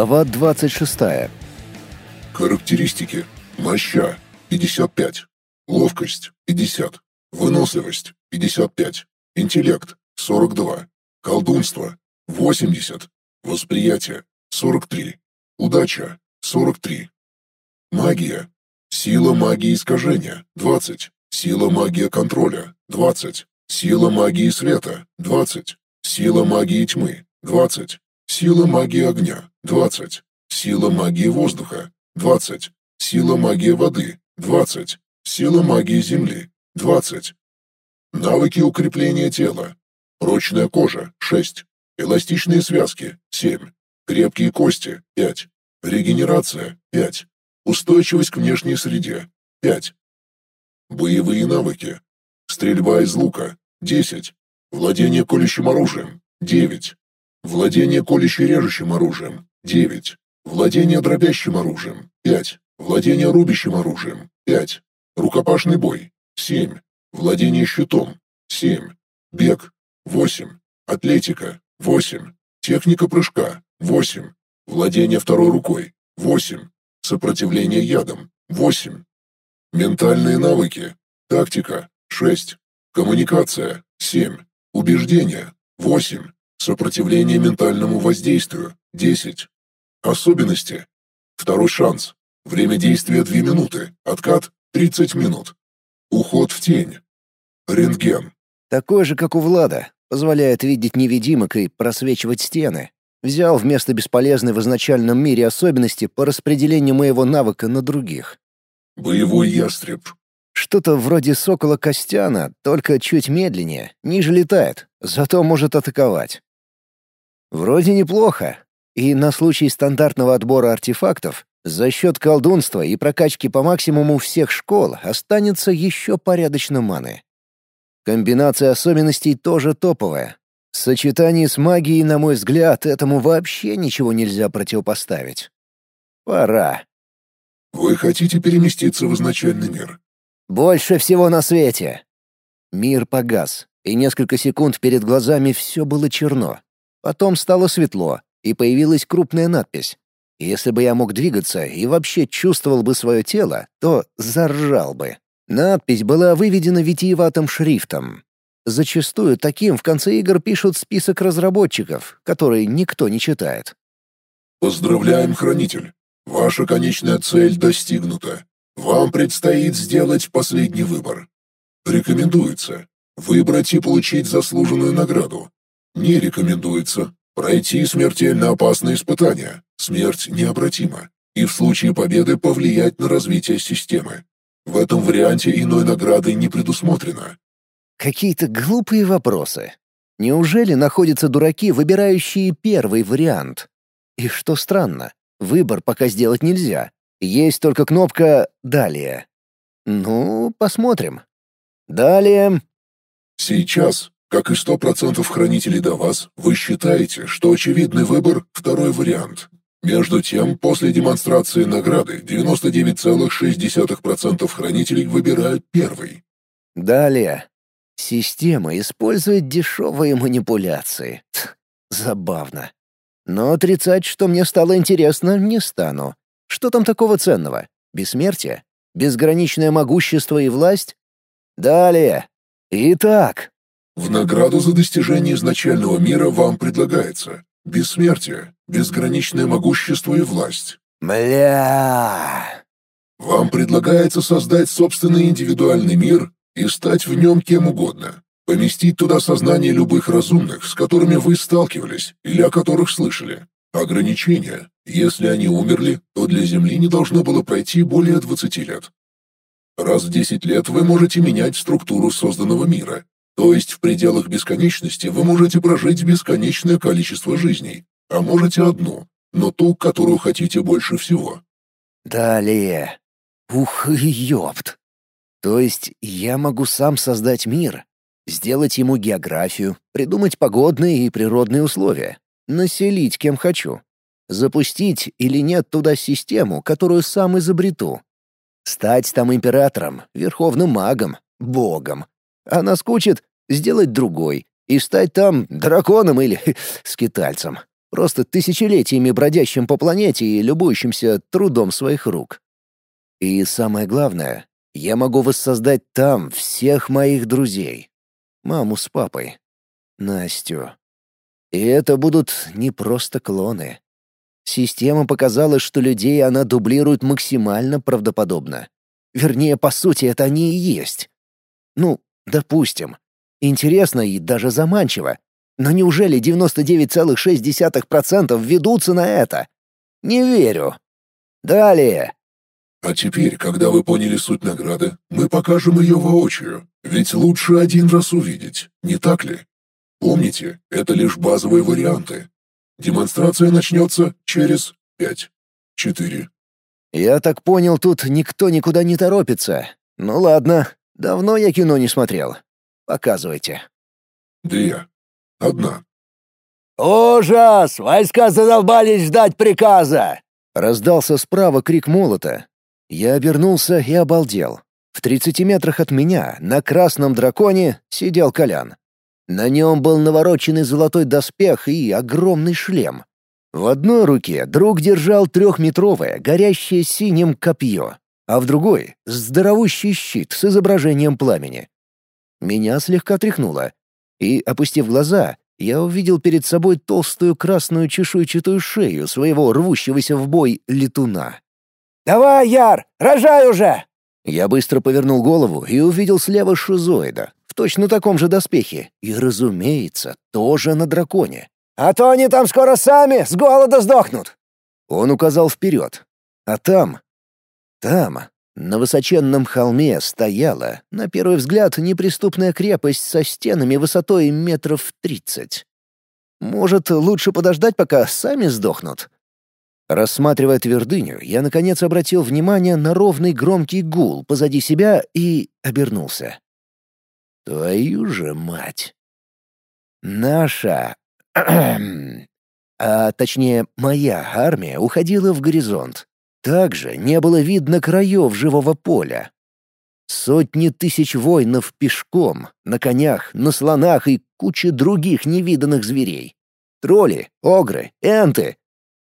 Глава 26. Характеристики. Моща – 55. Ловкость – 50. Выносливость – 55. Интеллект – 42. Колдунство – 80. Восприятие – 43. Удача – 43. Магия. Сила магии искажения – 20. Сила магии контроля – 20. Сила магии света – 20. Сила магии тьмы – 20. Сила магии огня – 20. Сила магии воздуха – 20. Сила магии воды – 20. Сила магии земли – 20. Навыки укрепления тела. Прочная кожа – 6. Эластичные связки – 7. Крепкие кости – 5. Регенерация – 5. Устойчивость к внешней среде – 5. Боевые навыки. Стрельба из лука – 10. Владение колющим оружием – 9. Владение колюще-режущим оружием – 9. Владение дробящим оружием – 5. Владение рубящим оружием – 5. Рукопашный бой – 7. Владение щитом – 7. Бег – 8. Атлетика – 8. Техника прыжка – 8. Владение второй рукой – 8. Сопротивление ядом – 8. Ментальные навыки. Тактика – 6. Коммуникация – 7. Убеждение – 8. Сопротивление ментальному воздействию – 10. Особенности. Второй шанс. Время действия 2 минуты. Откат – 30 минут. Уход в тень. Рентген. Такой же, как у Влада. Позволяет видеть невидимок и просвечивать стены. Взял вместо бесполезной в изначальном мире особенности по распределению моего навыка на других. Боевой ястреб. Что-то вроде сокола Костяна, только чуть медленнее, ниже летает, зато может атаковать. Вроде неплохо. И на случай стандартного отбора артефактов за счет колдунства и прокачки по максимуму всех школ останется еще порядочно маны. Комбинация особенностей тоже топовая. В сочетании с магией, на мой взгляд, этому вообще ничего нельзя противопоставить. Пора. Вы хотите переместиться в изначальный мир? Больше всего на свете. Мир погас, и несколько секунд перед глазами все было черно. Потом стало светло, и появилась крупная надпись. Если бы я мог двигаться и вообще чувствовал бы свое тело, то заржал бы. Надпись была выведена витиеватым шрифтом. Зачастую таким в конце игр пишут список разработчиков, который никто не читает. Поздравляем, Хранитель. Ваша конечная цель достигнута. Вам предстоит сделать последний выбор. Рекомендуется выбрать и получить заслуженную награду. Не рекомендуется пройти смертельно опасные испытания. Смерть необратима. И в случае победы повлиять на развитие системы. В этом варианте иной награды не предусмотрено. Какие-то глупые вопросы. Неужели находятся дураки, выбирающие первый вариант? И что странно, выбор пока сделать нельзя. Есть только кнопка «Далее». Ну, посмотрим. Далее. Сейчас как и 100% хранителей до вас, вы считаете, что очевидный выбор – второй вариант. Между тем, после демонстрации награды 99,6% хранителей выбирают первый. Далее. Система использует дешевые манипуляции. Забавно. Но отрицать, что мне стало интересно, не стану. Что там такого ценного? Бессмертие? Безграничное могущество и власть? Далее. Итак, в награду за достижение изначального мира вам предлагается бессмертие, безграничное могущество и власть. Бля. Вам предлагается создать собственный индивидуальный мир и стать в нем кем угодно. Поместить туда сознание любых разумных, с которыми вы сталкивались или о которых слышали. Ограничения. Если они умерли, то для Земли не должно было пройти более 20 лет. Раз в 10 лет вы можете менять структуру созданного мира, то есть в пределах бесконечности вы можете прожить бесконечное количество жизней, а можете одну, но ту, которую хотите больше всего. Далее. Ух, ёпт. То есть я могу сам создать мир, сделать ему географию, придумать погодные и природные условия, населить кем хочу, запустить или нет туда систему, которую сам изобрету, стать там императором, верховным магом, богом. А наскучит, сделать другой и стать там драконом или скитальцем. просто тысячелетиями бродящим по планете и любующимся трудом своих рук. И самое главное, я могу воссоздать там всех моих друзей. Маму с папой, Настю. И это будут не просто клоны. Система показала, что людей она дублирует максимально правдоподобно. Вернее, по сути, это они и есть. Ну, допустим. Интересно и даже заманчиво. Но неужели 99,6% ведутся на это? Не верю. Далее. А теперь, когда вы поняли суть награды, мы покажем ее воочию. Ведь лучше один раз увидеть, не так ли? Помните, это лишь базовые варианты. Демонстрация начнется через пять, четыре. Я так понял, тут никто никуда не торопится. Ну ладно, давно я кино не смотрел. Показывайте. Две. Одна. «Ужас! Войска задолбались ждать приказа!» Раздался справа крик молота. Я обернулся и обалдел. В тридцати метрах от меня, на красном драконе, сидел Колян. На нем был навороченный золотой доспех и огромный шлем. В одной руке друг держал трехметровое, горящее синим копье, а в другой — здоровущий щит с изображением пламени. Меня слегка тряхнуло, и, опустив глаза, я увидел перед собой толстую красную чешуйчатую шею своего рвущегося в бой летуна. «Давай, Яр, рожай уже!» Я быстро повернул голову и увидел слева шизоида, в точно таком же доспехе, и, разумеется, тоже на драконе. «А то они там скоро сами с голода сдохнут!» Он указал вперед. А там... Там, на высоченном холме, стояла, на первый взгляд, неприступная крепость со стенами высотой метров тридцать. Может, лучше подождать, пока сами сдохнут? Рассматривая твердыню, я наконец обратил внимание на ровный громкий гул позади себя и обернулся. Твою же мать! Наша... а точнее, моя армия уходила в горизонт. Также не было видно краев живого поля. Сотни тысяч воинов пешком, на конях, на слонах и куча других невиданных зверей. Тролли, огры, энты,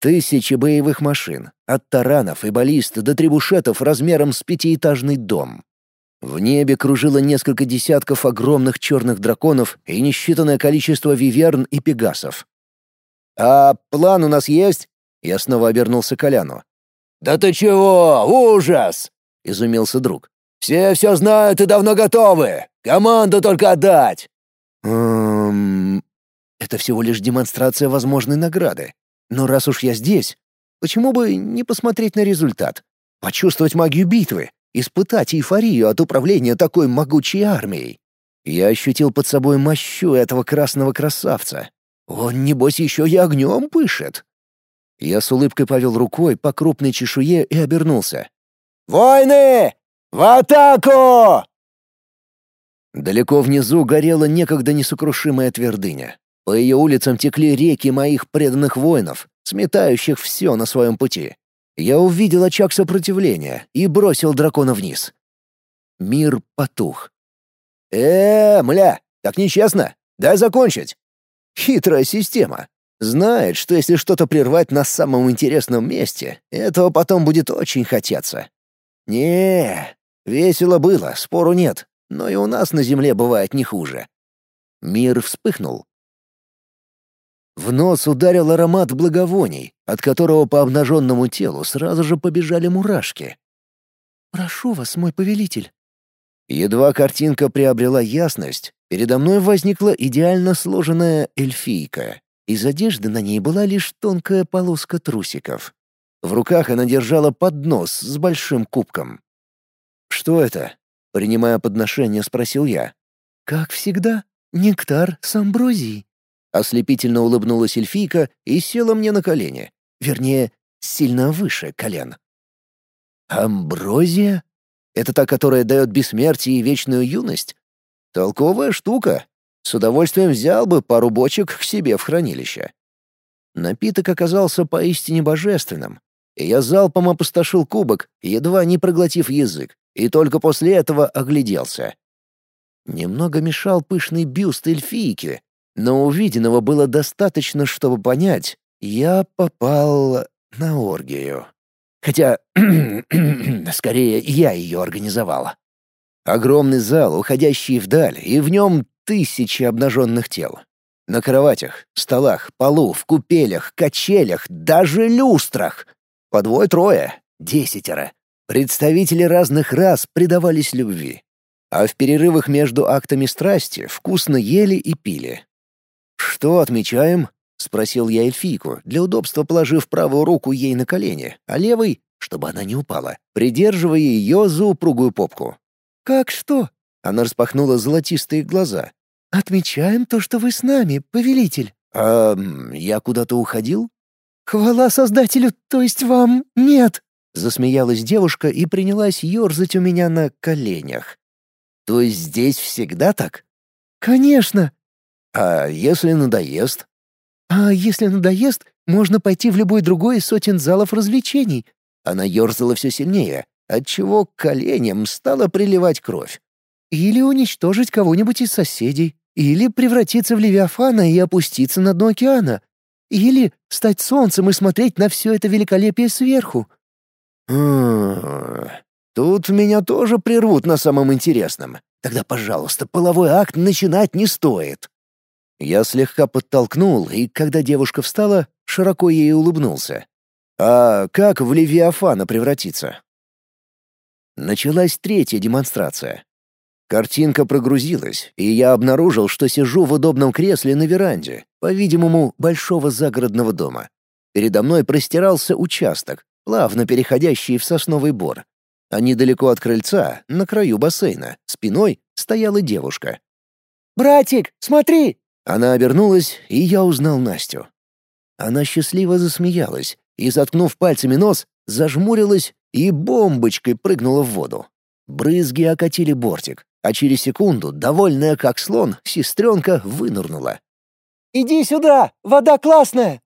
Тысячи боевых машин, от таранов и баллист до требушетов размером с пятиэтажный дом. В небе кружило несколько десятков огромных черных драконов и несчитанное количество виверн и пегасов. «А план у нас есть?» Я снова обернулся Коляну. «Да ты чего? Ужас!» — изумился друг. «Все все знают и давно готовы. Команду только отдать!» «Эм... Это всего лишь демонстрация возможной награды. Но раз уж я здесь, почему бы не посмотреть на результат? Почувствовать магию битвы, испытать эйфорию от управления такой могучей армией. Я ощутил под собой мощу этого красного красавца. Он, небось, еще и огнем пышет. Я с улыбкой повел рукой по крупной чешуе и обернулся. «Войны! В атаку!» Далеко внизу горела некогда несокрушимая твердыня. По ее улицам текли реки моих преданных воинов, сметающих все на своем пути. Я увидел очаг сопротивления и бросил дракона вниз. Мир потух. э мля, так нечестно. Дай закончить. Хитрая система. Знает, что если что-то прервать на самом интересном месте, этого потом будет очень хотеться. не весело было, спору нет, но и у нас на земле бывает не хуже. Мир вспыхнул, в нос ударил аромат благовоний, от которого по обнаженному телу сразу же побежали мурашки. «Прошу вас, мой повелитель». Едва картинка приобрела ясность, передо мной возникла идеально сложенная эльфийка. Из одежды на ней была лишь тонкая полоска трусиков. В руках она держала поднос с большим кубком. «Что это?» — принимая подношение, спросил я. «Как всегда, нектар с амброзией», Ослепительно улыбнулась эльфийка и села мне на колени. Вернее, сильно выше колен. Амброзия? Это та, которая дает бессмертие и вечную юность? Толковая штука. С удовольствием взял бы пару бочек к себе в хранилище. Напиток оказался поистине божественным, и я залпом опустошил кубок, едва не проглотив язык, и только после этого огляделся. Немного мешал пышный бюст эльфийки, Но увиденного было достаточно, чтобы понять, я попал на оргию. Хотя, скорее, я ее организовала. Огромный зал, уходящий вдаль, и в нем тысячи обнаженных тел. На кроватях, столах, полу, в купелях, качелях, даже люстрах. По двое-трое, десятеро. Представители разных рас предавались любви. А в перерывах между актами страсти вкусно ели и пили. «Что отмечаем?» — спросил я эльфийку, для удобства положив правую руку ей на колени, а левой, чтобы она не упала, придерживая ее за упругую попку. «Как что?» — она распахнула золотистые глаза. «Отмечаем то, что вы с нами, повелитель». «А я куда-то уходил?» «Хвала Создателю, то есть вам нет!» Засмеялась девушка и принялась ерзать у меня на коленях. «То есть здесь всегда так?» «Конечно!» «А если надоест?» «А если надоест, можно пойти в любой другой из сотен залов развлечений». Она ерзала все сильнее, отчего к коленям стала приливать кровь. «Или уничтожить кого-нибудь из соседей. Или превратиться в Левиафана и опуститься на дно океана. Или стать солнцем и смотреть на все это великолепие сверху. Тут меня тоже прервут на самом интересном. Тогда, пожалуйста, половой акт начинать не стоит. Я слегка подтолкнул, и когда девушка встала, широко ей улыбнулся. А как в Левиафана превратиться? Началась третья демонстрация. Картинка прогрузилась, и я обнаружил, что сижу в удобном кресле на веранде, по-видимому, большого загородного дома. Передо мной простирался участок, плавно переходящий в сосновый бор. А недалеко от крыльца, на краю бассейна, спиной стояла девушка. «Братик, смотри!» Она обернулась, и я узнал Настю. Она счастливо засмеялась и, заткнув пальцами нос, зажмурилась и бомбочкой прыгнула в воду. Брызги окатили бортик а через секунду, довольная как слон, сестренка вынырнула. «Иди сюда! Вода классная!»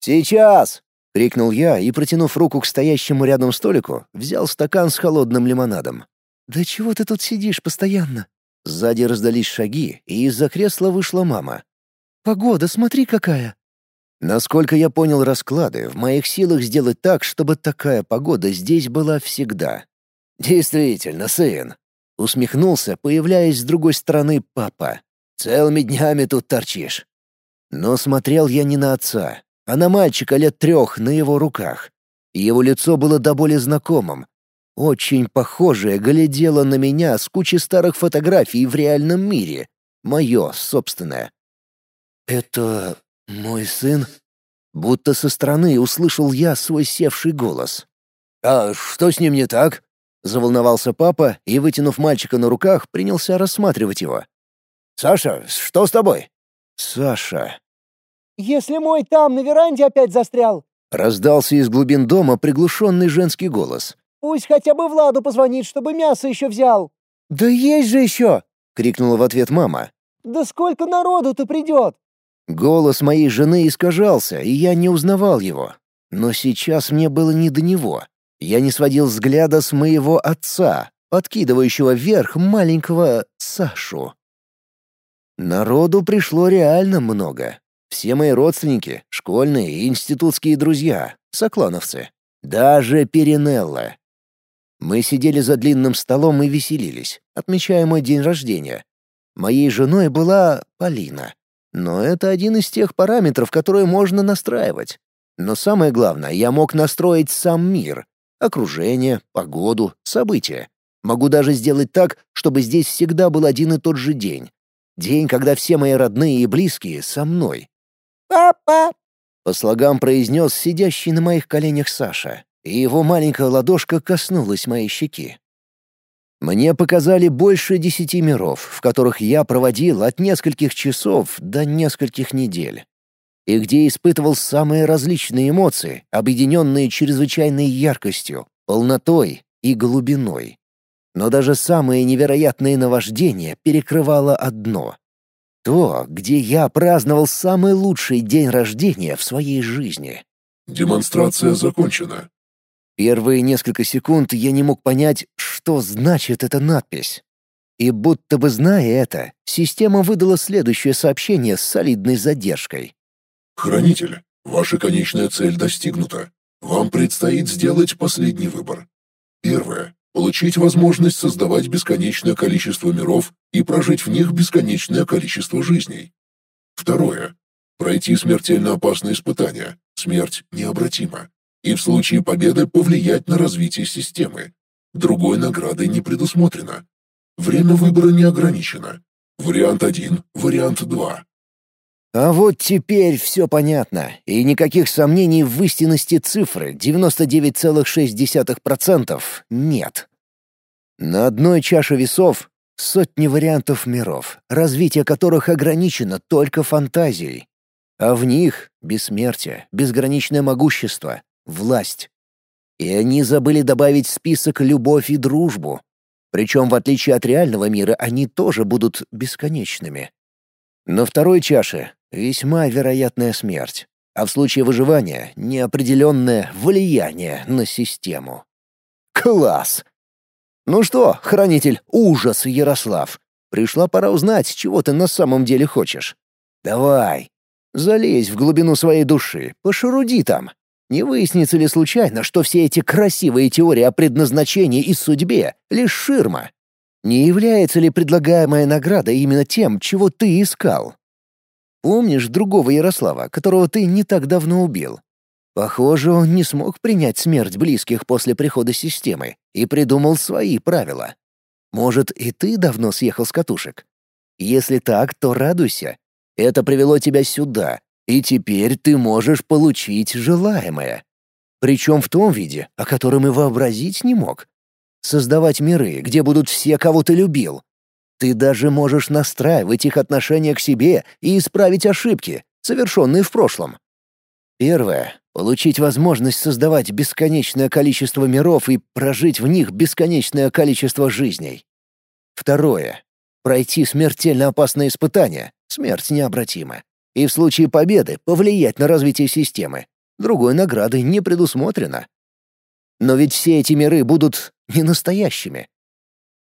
«Сейчас!» — крикнул я и, протянув руку к стоящему рядом столику, взял стакан с холодным лимонадом. «Да чего ты тут сидишь постоянно?» Сзади раздались шаги, и из-за кресла вышла мама. «Погода, смотри какая!» Насколько я понял расклады, в моих силах сделать так, чтобы такая погода здесь была всегда. «Действительно, сын, Усмехнулся, появляясь с другой стороны папа. «Целыми днями тут торчишь». Но смотрел я не на отца, а на мальчика лет трех на его руках. Его лицо было до боли знакомым. Очень похожее глядело на меня с кучей старых фотографий в реальном мире. Мое собственное. «Это мой сын?» Будто со стороны услышал я свой севший голос. «А что с ним не так?» Заволновался папа и, вытянув мальчика на руках, принялся рассматривать его. «Саша, что с тобой?» «Саша...» «Если мой там на веранде опять застрял...» Раздался из глубин дома приглушенный женский голос. «Пусть хотя бы Владу позвонит, чтобы мясо еще взял». «Да есть же еще!» — крикнула в ответ мама. «Да сколько народу-то придет!» Голос моей жены искажался, и я не узнавал его. Но сейчас мне было не до него. Я не сводил взгляда с моего отца, подкидывающего вверх маленького Сашу. Народу пришло реально много. Все мои родственники, школьные и институтские друзья, соклановцы. Даже Перинелла. Мы сидели за длинным столом и веселились, отмечая мой день рождения. Моей женой была Полина. Но это один из тех параметров, которые можно настраивать. Но самое главное, я мог настроить сам мир, окружение, погоду, события. Могу даже сделать так, чтобы здесь всегда был один и тот же день. День, когда все мои родные и близкие со мной. «Папа!» — по слогам произнес сидящий на моих коленях Саша, и его маленькая ладошка коснулась моей щеки. Мне показали больше десяти миров, в которых я проводил от нескольких часов до нескольких недель и где испытывал самые различные эмоции, объединенные чрезвычайной яркостью, полнотой и глубиной. Но даже самые невероятные наваждения перекрывало одно — то, где я праздновал самый лучший день рождения в своей жизни. Демонстрация закончена. Первые несколько секунд я не мог понять, что значит эта надпись. И будто бы зная это, система выдала следующее сообщение с солидной задержкой. «Хранитель, ваша конечная цель достигнута. Вам предстоит сделать последний выбор. Первое. Получить возможность создавать бесконечное количество миров и прожить в них бесконечное количество жизней. Второе. Пройти смертельно опасное испытание. Смерть необратима. И в случае победы повлиять на развитие системы. Другой награды не предусмотрено. Время выбора не ограничено. Вариант 1, вариант 2. А вот теперь все понятно, и никаких сомнений в истинности цифры 99,6% нет. На одной чаше весов сотни вариантов миров, развитие которых ограничено только фантазией. А в них бессмертие, безграничное могущество, власть. И они забыли добавить в список любовь и дружбу, причем, в отличие от реального мира, они тоже будут бесконечными. На второй чаше весьма вероятная смерть, а в случае выживания — неопределенное влияние на систему. Класс! Ну что, хранитель ужас, Ярослав, пришла пора узнать, чего ты на самом деле хочешь. Давай, залезь в глубину своей души, пошуруди там, не выяснится ли случайно, что все эти красивые теории о предназначении и судьбе — лишь ширма? Не является ли предлагаемая награда именно тем, чего ты искал? Помнишь другого Ярослава, которого ты не так давно убил? Похоже, он не смог принять смерть близких после прихода системы и придумал свои правила. Может, и ты давно съехал с катушек? Если так, то радуйся. Это привело тебя сюда, и теперь ты можешь получить желаемое. Причем в том виде, о котором и вообразить не мог. Создавать миры, где будут все, кого ты любил. Ты даже можешь настраивать их отношение к себе и исправить ошибки, совершенные в прошлом. Первое — получить возможность создавать бесконечное количество миров и прожить в них бесконечное количество жизней. Второе — пройти смертельно опасное испытание, смерть необратима и в случае победы повлиять на развитие системы. Другой награды не предусмотрено. Но ведь все эти миры будут не настоящими.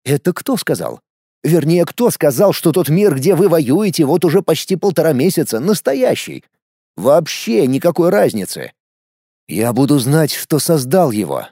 Это кто сказал? Вернее, кто сказал, что тот мир, где вы воюете вот уже почти полтора месяца, настоящий? Вообще никакой разницы. Я буду знать, что создал его.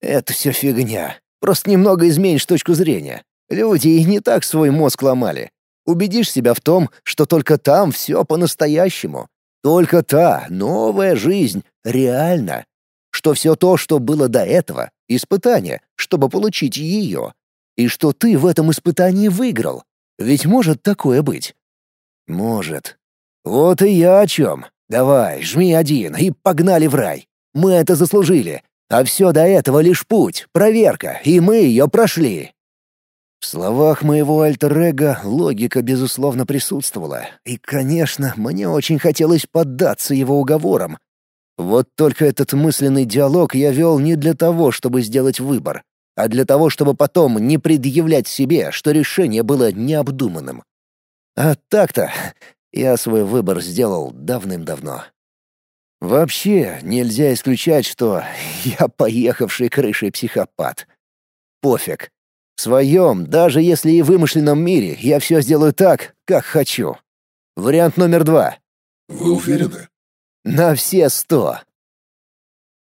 Это все фигня. Просто немного изменишь точку зрения. Люди и не так свой мозг ломали. Убедишь себя в том, что только там все по-настоящему. Только та новая жизнь реальна. Что все то, что было до этого, — испытание, чтобы получить ее. И что ты в этом испытании выиграл. Ведь может такое быть? Может. Вот и я о чем. Давай, жми один и погнали в рай. Мы это заслужили. А все до этого лишь путь, проверка, и мы ее прошли. В словах моего альтер-эго логика, безусловно, присутствовала, и, конечно, мне очень хотелось поддаться его уговорам. Вот только этот мысленный диалог я вел не для того, чтобы сделать выбор, а для того, чтобы потом не предъявлять себе, что решение было необдуманным. А так-то я свой выбор сделал давным-давно. Вообще нельзя исключать, что я поехавший крышей психопат. Пофиг, в своем, даже если и вымышленном мире, я все сделаю так, как хочу. Вариант номер два. Вы уверены? На все сто.